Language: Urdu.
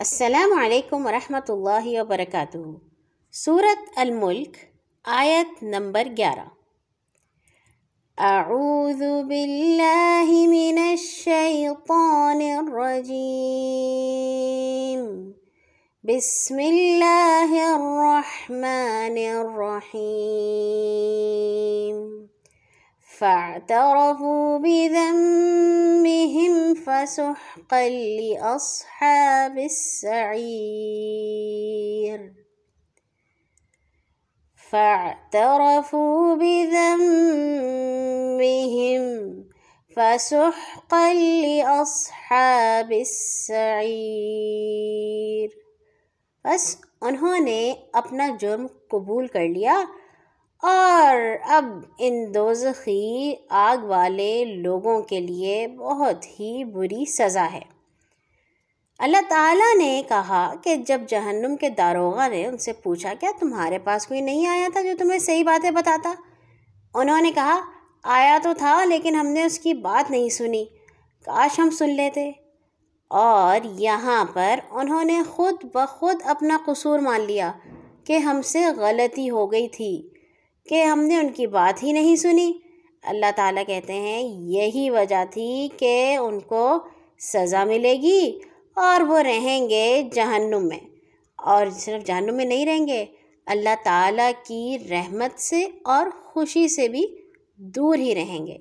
السلام علیکم ورحمۃ اللہ وبرکاتہ۔ سورت الملک، آیت نمبر گیارہ۔ اعوذ باللہ من الشیطان الرجیم۔ بسم اللہ الرحمن الرحیم۔ فاعترفوا بذنبهم فسحقا لأصحاب السعير. فاعترفوا بذنبهم فسحقا لأصحاب السعير. بس انہوں نے اپنا جرم قبول کر لیا اور اب ان دوزخی آگ والے لوگوں کے لیے بہت ہی بری سزا ہے۔ اللہ تعالیٰ نے کہا کہ جب جہنم کے داروغہ نے ان سے پوچھا، کیا تمہارے پاس کوئی نہیں آیا تھا جو تمہیں صحیح باتیں بتاتا؟ انہوں نے کہا، آیا تو تھا، لیکن ہم نے اس کی بات نہیں سنی۔ کاش ہم سن لیتے۔ اور یہاں پر انہوں نے خود بخود اپنا قصور مان لیا کہ ہم سے غلطی ہو گئی تھی۔ کہ ہم نے ان کی بات ہی نہیں سنی۔ اللہ تعالیٰ کہتے ہیں، یہی وجہ تھی کہ ان کو سزا ملے گی اور وہ رہیں گے جہنم میں۔ اور صرف جہنم میں نہیں رہیں گے، اللہ تعالیٰ کی رحمت سے اور خوشی سے بھی دور ہی رہیں گے۔